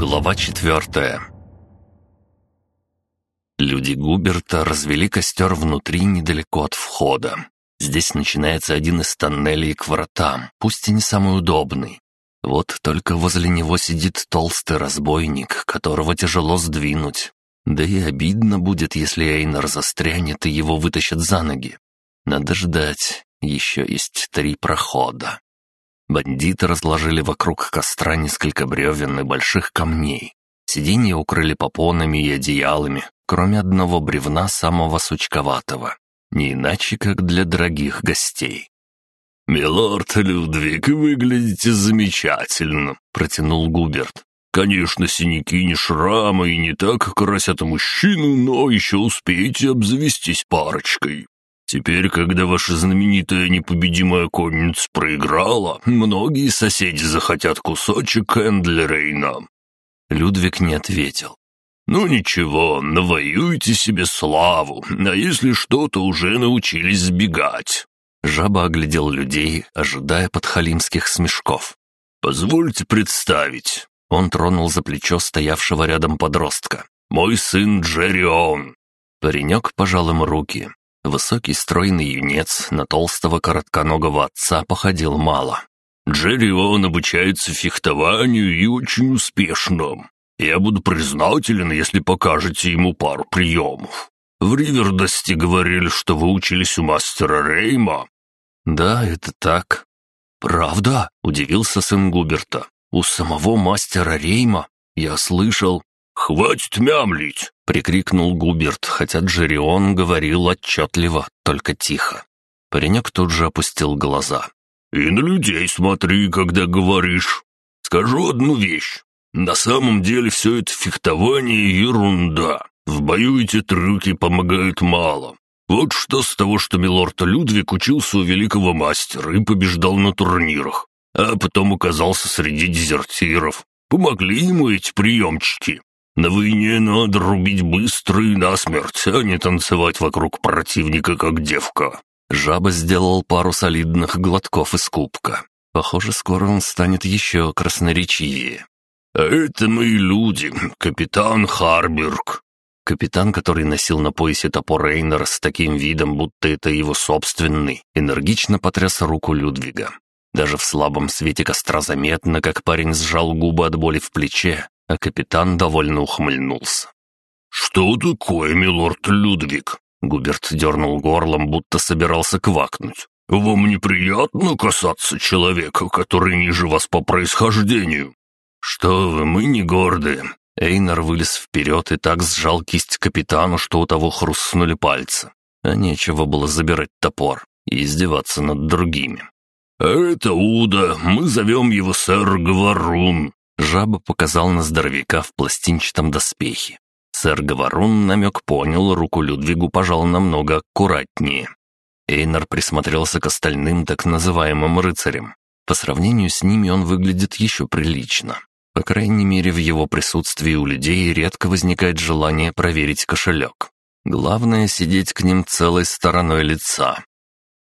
Глава четвертая Люди Губерта развели костер внутри недалеко от входа. Здесь начинается один из тоннелей к вратам, пусть и не самый удобный. Вот только возле него сидит толстый разбойник, которого тяжело сдвинуть. Да и обидно будет, если Эйнар застрянет и его вытащат за ноги. Надо ждать, еще есть три прохода. Бандиты разложили вокруг костра несколько бревен и больших камней. Сиденья укрыли попонами и одеялами, кроме одного бревна самого сучковатого. Не иначе, как для дорогих гостей. «Милорд Людвиг, выглядите замечательно», — протянул Губерт. «Конечно, синяки не шрамы и не так красят мужчину, но еще успеете обзавестись парочкой. Теперь, когда ваша знаменитая непобедимая конница проиграла, многие соседи захотят кусочек Эндлерейна». Людвиг не ответил. «Ну ничего, навоюйте себе славу, а если что-то уже научились сбегать». Жаба оглядел людей, ожидая подхалимских смешков. «Позвольте представить». Он тронул за плечо стоявшего рядом подростка. «Мой сын Джеррион». Паренек пожал ему руки. Высокий стройный юнец на толстого коротконогого отца походил мало. «Джерри он обучается фехтованию и очень успешно. Я буду признателен, если покажете ему пару приемов. В Ривердости говорили, что вы учились у мастера Рейма». «Да, это так». «Правда?» — удивился сын Губерта. «У самого мастера Рейма? Я слышал...» «Хватит мямлить!» — прикрикнул Губерт, хотя Джерион говорил отчетливо, только тихо. Паренек тут же опустил глаза. «И на людей смотри, когда говоришь. Скажу одну вещь. На самом деле все это фехтование — ерунда. В бою эти трюки помогают мало. Вот что с того, что милорд Людвиг учился у великого мастера и побеждал на турнирах, а потом оказался среди дезертиров. Помогли ему эти приемчики. На войне надо рубить быстро и насмерть, а не танцевать вокруг противника, как девка». Жаба сделал пару солидных глотков из кубка. Похоже, скоро он станет еще красноречивее. «А это мои люди, капитан Харберг». Капитан, который носил на поясе топор Рейнера с таким видом, будто это его собственный, энергично потряс руку Людвига. Даже в слабом свете костра заметно, как парень сжал губы от боли в плече, а капитан довольно ухмыльнулся. «Что такое, милорд Людвиг?» Губерт дернул горлом, будто собирался квакнуть. «Вам неприятно касаться человека, который ниже вас по происхождению?» «Что вы, мы не гордые». Эйнар вылез вперед и так сжал кисть капитану, что у того хрустнули пальцы. А нечего было забирать топор и издеваться над другими. «Это Уда, мы зовем его сэр Говорун. Жаба показал на здоровяка в пластинчатом доспехе. Сэр Говорун намек понял, руку Людвигу пожал намного аккуратнее. Эйнар присмотрелся к остальным так называемым рыцарям. По сравнению с ними он выглядит еще прилично. По крайней мере, в его присутствии у людей редко возникает желание проверить кошелек. Главное — сидеть к ним целой стороной лица.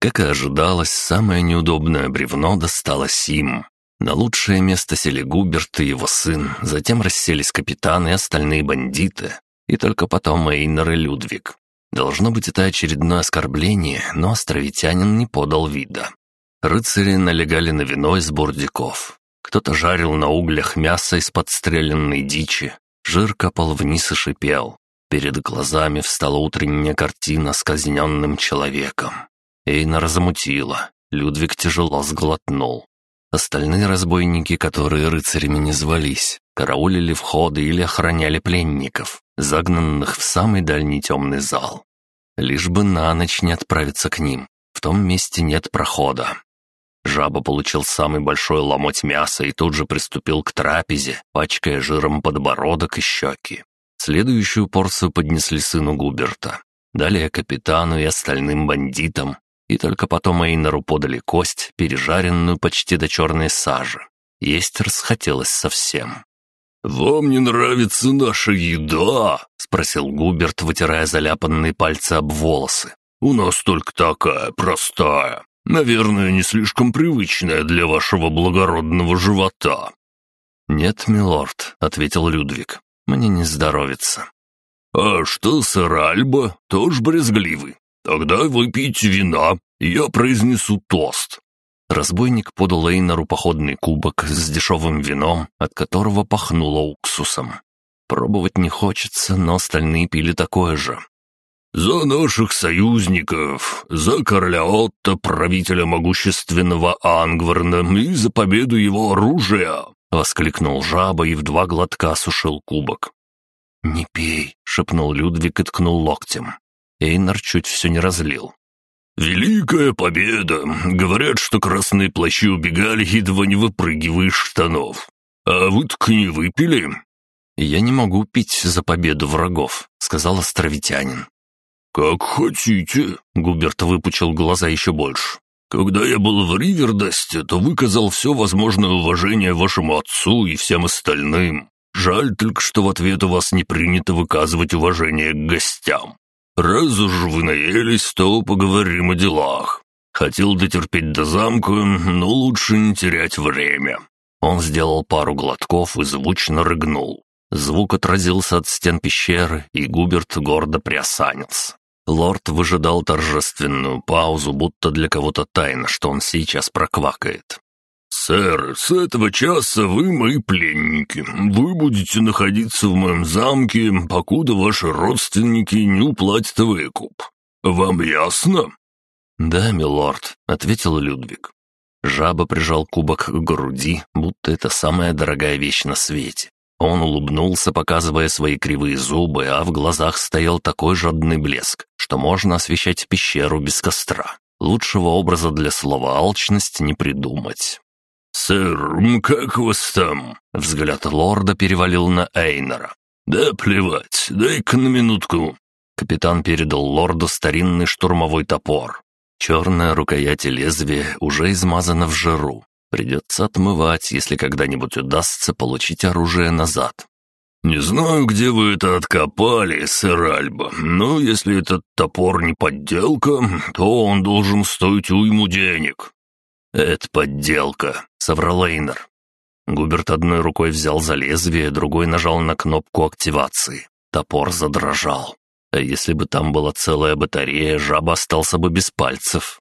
Как и ожидалось, самое неудобное бревно досталось им. На лучшее место сели Губерт и его сын, затем расселись капитаны и остальные бандиты, и только потом Эйнер и Людвиг. Должно быть, это очередное оскорбление, но островитянин не подал вида. Рыцари налегали на вино из бурдиков. Кто-то жарил на углях мясо из подстреленной дичи. Жир капал вниз и шипел. Перед глазами встала утренняя картина с казненным человеком. Эйнер замутила. Людвиг тяжело сглотнул. Остальные разбойники, которые рыцарями не звались, караулили входы или охраняли пленников, загнанных в самый дальний темный зал. Лишь бы на ночь не отправиться к ним. В том месте нет прохода. Жаба получил самый большой ломоть мяса и тут же приступил к трапезе, пачкая жиром подбородок и щеки. Следующую порцию поднесли сыну Губерта. Далее капитану и остальным бандитам, и только потом Эйнеру подали кость, пережаренную почти до черной сажи. Есть расхотелось совсем. «Вам не нравится наша еда?» — спросил Губерт, вытирая заляпанные пальцы об волосы. «У нас только такая, простая. Наверное, не слишком привычная для вашего благородного живота». «Нет, милорд», — ответил Людвиг. «Мне не здоровится». «А что, сэр Альба? Тоже брезгливый? Тогда выпейте вина, я произнесу тост». Разбойник подал Эйнару походный кубок с дешевым вином, от которого пахнуло уксусом. Пробовать не хочется, но остальные пили такое же. «За наших союзников, за короля Отто, правителя могущественного Ангварна, и за победу его оружия!» — воскликнул жаба и в два глотка осушил кубок. «Не пей», — шепнул Людвиг и ткнул локтем. Эйнар чуть все не разлил. «Великая победа! Говорят, что красные плащи убегали, едва не выпрыгивая из штанов. А вы так не выпили?» «Я не могу пить за победу врагов», — сказал островитянин. «Как хотите», — Губерт выпучил глаза еще больше. «Когда я был в Ривердасте, то выказал все возможное уважение вашему отцу и всем остальным. Жаль только, что в ответ у вас не принято выказывать уважение к гостям. Раз уж вы наелись, то поговорим о делах. Хотел дотерпеть до замка, но лучше не терять время». Он сделал пару глотков и звучно рыгнул. Звук отразился от стен пещеры, и Губерт гордо приосанился. Лорд выжидал торжественную паузу, будто для кого-то тайно, что он сейчас проквакает. «Сэр, с этого часа вы мои пленники. Вы будете находиться в моем замке, покуда ваши родственники не уплатят выкуп. Вам ясно?» «Да, милорд», — ответил Людвиг. Жаба прижал кубок к груди, будто это самая дорогая вещь на свете. Он улыбнулся, показывая свои кривые зубы, а в глазах стоял такой жадный блеск, что можно освещать пещеру без костра. Лучшего образа для слова «алчность» не придумать. «Сэр, как вас там?» Взгляд лорда перевалил на Эйнера. «Да плевать, дай-ка на минутку». Капитан передал лорду старинный штурмовой топор. Черная рукоять и лезвие уже измазана в жиру. Придется отмывать, если когда-нибудь удастся получить оружие назад. «Не знаю, где вы это откопали, сэр Альба, но если этот топор не подделка, то он должен стоить уйму денег». «Это подделка», — соврал Эйнер. Губерт одной рукой взял за лезвие, другой нажал на кнопку активации. Топор задрожал. А если бы там была целая батарея, жаба остался бы без пальцев.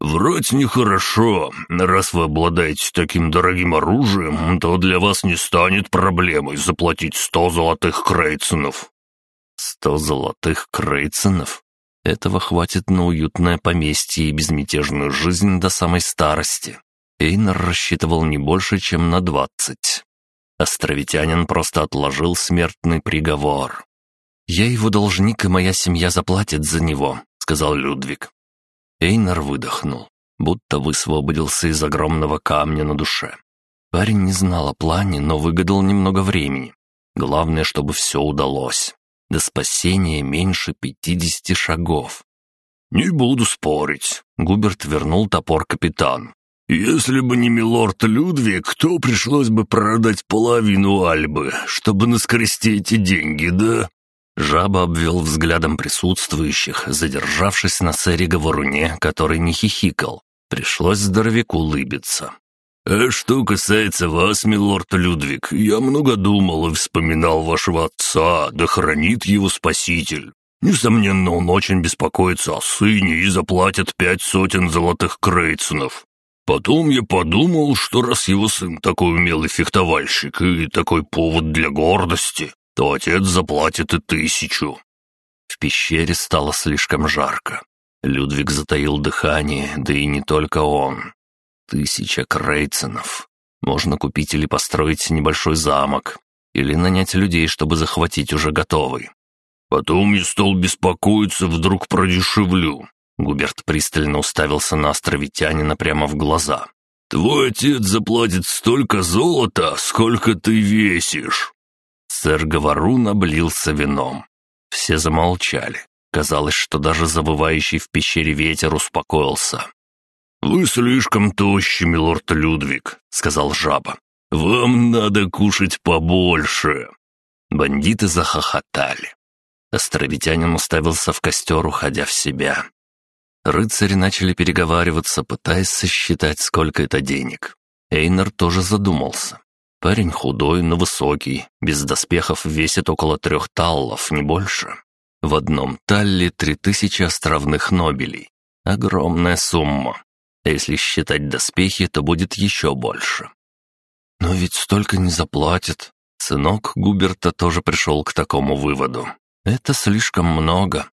«Врать нехорошо. Раз вы обладаете таким дорогим оружием, то для вас не станет проблемой заплатить сто золотых крейценов». «Сто золотых крейценов? Этого хватит на уютное поместье и безмятежную жизнь до самой старости». Эйнер рассчитывал не больше, чем на двадцать. Островитянин просто отложил смертный приговор. «Я его должник, и моя семья заплатит за него», — сказал Людвиг. Эйнар выдохнул, будто высвободился из огромного камня на душе. Парень не знал о плане, но выгадал немного времени. Главное, чтобы все удалось. До спасения меньше пятидесяти шагов. «Не буду спорить», — Губерт вернул топор капитану. «Если бы не милорд Людвиг, то пришлось бы продать половину Альбы, чтобы наскрести эти деньги, да?» Жаба обвел взглядом присутствующих, задержавшись на сэре Говоруне, который не хихикал. Пришлось здоровяку улыбиться. «А что касается вас, милорд Людвиг, я много думал и вспоминал вашего отца, да хранит его спаситель. Несомненно, он очень беспокоится о сыне и заплатит пять сотен золотых крейценов. Потом я подумал, что раз его сын такой умелый фехтовальщик и такой повод для гордости, то отец заплатит и тысячу». В пещере стало слишком жарко. Людвиг затаил дыхание, да и не только он. Тысяча крейценов. Можно купить или построить небольшой замок, или нанять людей, чтобы захватить уже готовый. Потом я стал беспокоиться, вдруг продешевлю. Губерт пристально уставился на островитянина прямо в глаза. «Твой отец заплатит столько золота, сколько ты весишь. Сэр Говорун облился вином. Все замолчали. Казалось, что даже завывающий в пещере ветер успокоился. «Вы слишком тощи, милорд Людвиг», — сказал жаба. «Вам надо кушать побольше». Бандиты захохотали. Островитянин уставился в костер, уходя в себя. Рыцари начали переговариваться, пытаясь сосчитать, сколько это денег. Эйнер тоже задумался. Парень худой, но высокий, без доспехов весит около трех таллов, не больше. В одном талле три тысячи островных нобелей. Огромная сумма. А если считать доспехи, то будет еще больше. Но ведь столько не заплатят. Сынок Губерта тоже пришел к такому выводу. Это слишком много.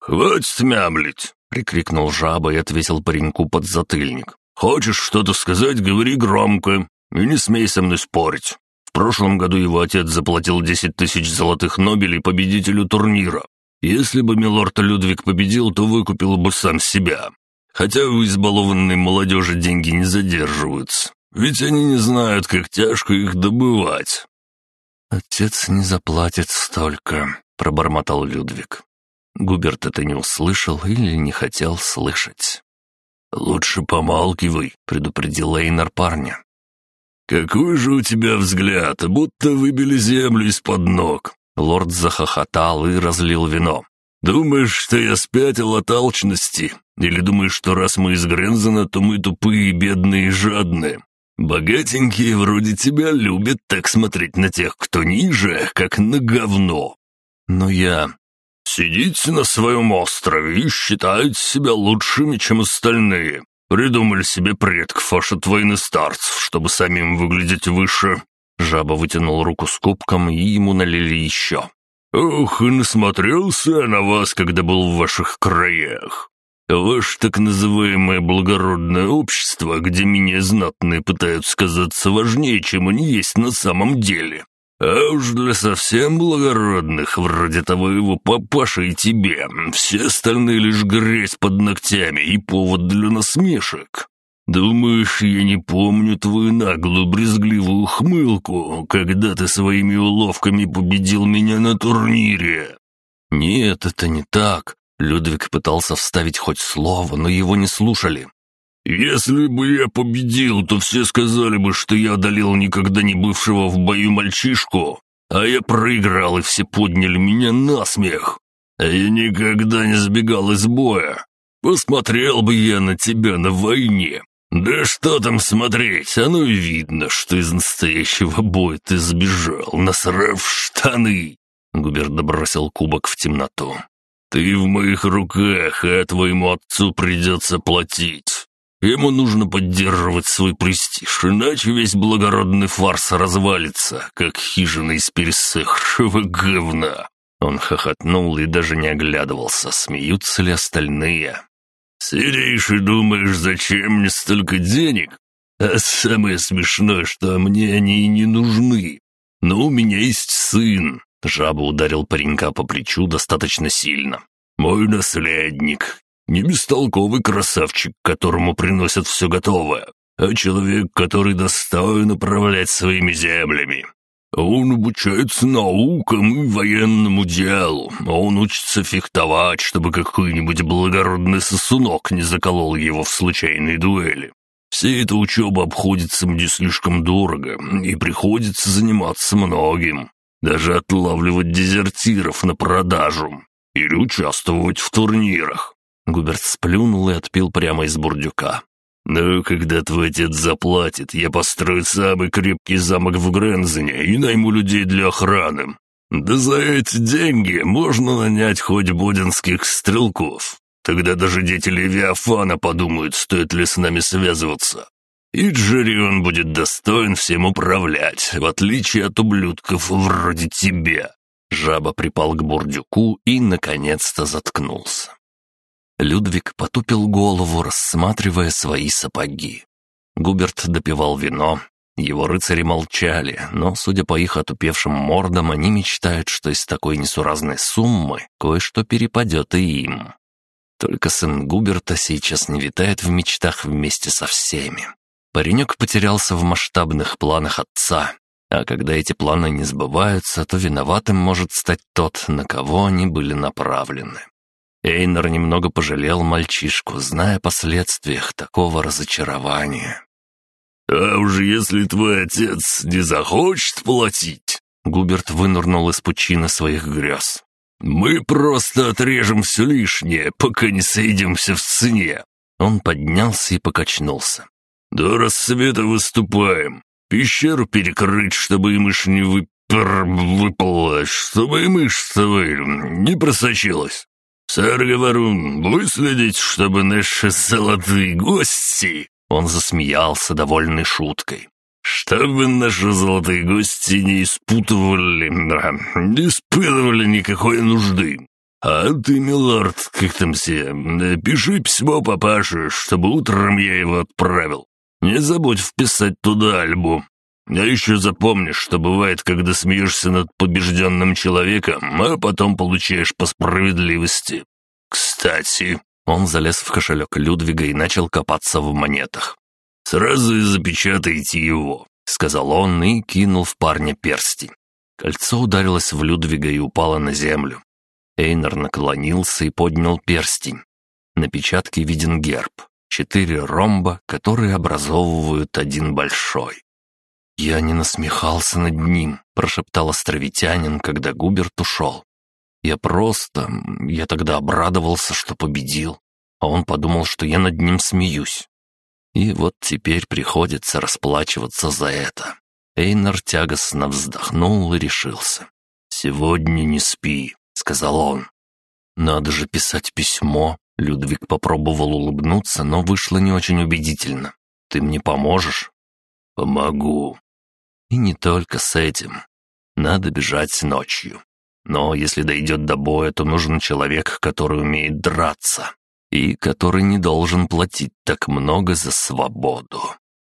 «Хватит мямлить!» — прикрикнул жаба и отвесил пареньку под затыльник. «Хочешь что-то сказать, говори громко, и не смей со мной спорить. В прошлом году его отец заплатил десять тысяч золотых нобелей победителю турнира. Если бы милорд Людвиг победил, то выкупил бы сам себя. Хотя у избалованной молодежи деньги не задерживаются. Ведь они не знают, как тяжко их добывать». «Отец не заплатит столько», — пробормотал Людвиг. Губерт это не услышал или не хотел слышать. «Лучше помалкивай», — предупредил Эйнар парня. «Какой же у тебя взгляд, будто выбили землю из-под ног!» Лорд захохотал и разлил вино. «Думаешь, что я спятил от алчности? Или думаешь, что раз мы из Грензена, то мы тупые, бедные и жадные? Богатенькие вроде тебя любят так смотреть на тех, кто ниже, как на говно. Но я... Сидите на своем острове и считаете себя лучшими, чем остальные. Придумали себе предков аж от старцев, чтобы самим выглядеть выше. Жаба вытянул руку с кубком, и ему налили еще. «Ох, и насмотрелся на вас, когда был в ваших краях. Ваше так называемое благородное общество, где меня знатные пытаются казаться важнее, чем они есть на самом деле. А уж для совсем благородных, вроде того его папаши и тебе, все остальные лишь грязь под ногтями и повод для насмешек. Думаешь, я не помню твою наглую брезгливую хмылку, когда ты своими уловками победил меня на турнире?» «Нет, это не так». Людвиг пытался вставить хоть слово, но его не слушали. «Если бы я победил, то все сказали бы, что я одолел никогда не бывшего в бою мальчишку, а я проиграл, и все подняли меня на смех. А я никогда не сбегал из боя. Посмотрел бы я на тебя на войне. Да что там смотреть, оно и видно, что из настоящего боя ты сбежал, насрав штаны». Губерт бросил кубок в темноту. «Ты в моих руках, а твоему отцу придется платить. Ему нужно поддерживать свой престиж, иначе весь благородный фарс развалится, как хижина из пересохшего говна». Он хохотнул и даже не оглядывался, смеются ли остальные. «Сидишь и думаешь, зачем мне столько денег? А самое смешное, что мне они и не нужны. Но у меня есть сын». Жаба ударил паренька по плечу достаточно сильно. «Мой наследник, не бестолковый красавчик, которому приносят все готовое, а человек, который достоин управлять своими землями. Он обучается наукам и военному делу, он учится фехтовать, чтобы какой-нибудь благородный сосунок не заколол его в случайной дуэли. Вся эта учеба обходится мне слишком дорого, и приходится заниматься многим. Даже отлавливать дезертиров на продажу или участвовать в турнирах. Губерт сплюнул и отпил прямо из бурдюка. «Ну, когда твой отец заплатит, я построю самый крепкий замок в Грензене и найму людей для охраны. Да за эти деньги можно нанять хоть бодинских стрелков. Тогда даже дети Левиафана подумают, стоит ли с нами связываться. И Джерион будет достоин всем управлять, в отличие от ублюдков вроде тебя». Жаба припал к бурдюку и, наконец-то, заткнулся. Людвиг потупил голову, рассматривая свои сапоги. Губерт допивал вино. Его рыцари молчали, но, судя по их отупевшим мордам, они мечтают, что из такой несуразной суммы кое-что перепадет и им. Только сын Губерта сейчас не витает в мечтах вместе со всеми. Паренек потерялся в масштабных планах отца, а когда эти планы не сбываются, то виноватым может стать тот, на кого они были направлены. Эйнер немного пожалел мальчишку, зная о последствиях такого разочарования. «А уж если твой отец не захочет платить...» Губерт вынырнул из пучины своих грез. «Мы просто отрежем все лишнее, пока не сойдемся в цене». Он поднялся и покачнулся. «До рассвета выступаем. Пещеру перекрыть, чтобы и мышь не выпер... выпала, чтобы и мышь не просочилась. Сэр Говорун, выследить, чтобы наши золотые гости...» Он засмеялся, довольной шуткой. «Чтобы наши золотые гости не испутывали, не испытывали никакой нужды. А ты, милорд, как там все, пиши письмо папаше, чтобы утром я его отправил. Не забудь вписать туда альбу. А еще запомни, что бывает, когда смеешься над побежденным человеком, а потом получаешь по справедливости. Кстати, он залез в кошелек Людвига и начал копаться в монетах. «Сразу и запечатайте его», — сказал он и кинул в парня перстень. Кольцо ударилось в Людвига и упало на землю. Эйнер наклонился и поднял перстень. На печатке виден герб. Четыре ромба, которые образовывают один большой. «Я не насмехался над ним», — прошептал островитянин, когда Губерт ушел. «Я просто... Я тогда обрадовался, что победил, а он подумал, что я над ним смеюсь. И вот теперь приходится расплачиваться за это». Эйнар тягостно вздохнул и решился. «Сегодня не спи», — сказал он. «Надо же писать письмо». Людвиг попробовал улыбнуться, но вышло не очень убедительно. «Ты мне поможешь?» «Помогу», и не только с этим. Надо бежать ночью. Но если дойдет до боя, то нужен человек, который умеет драться и который не должен платить так много за свободу.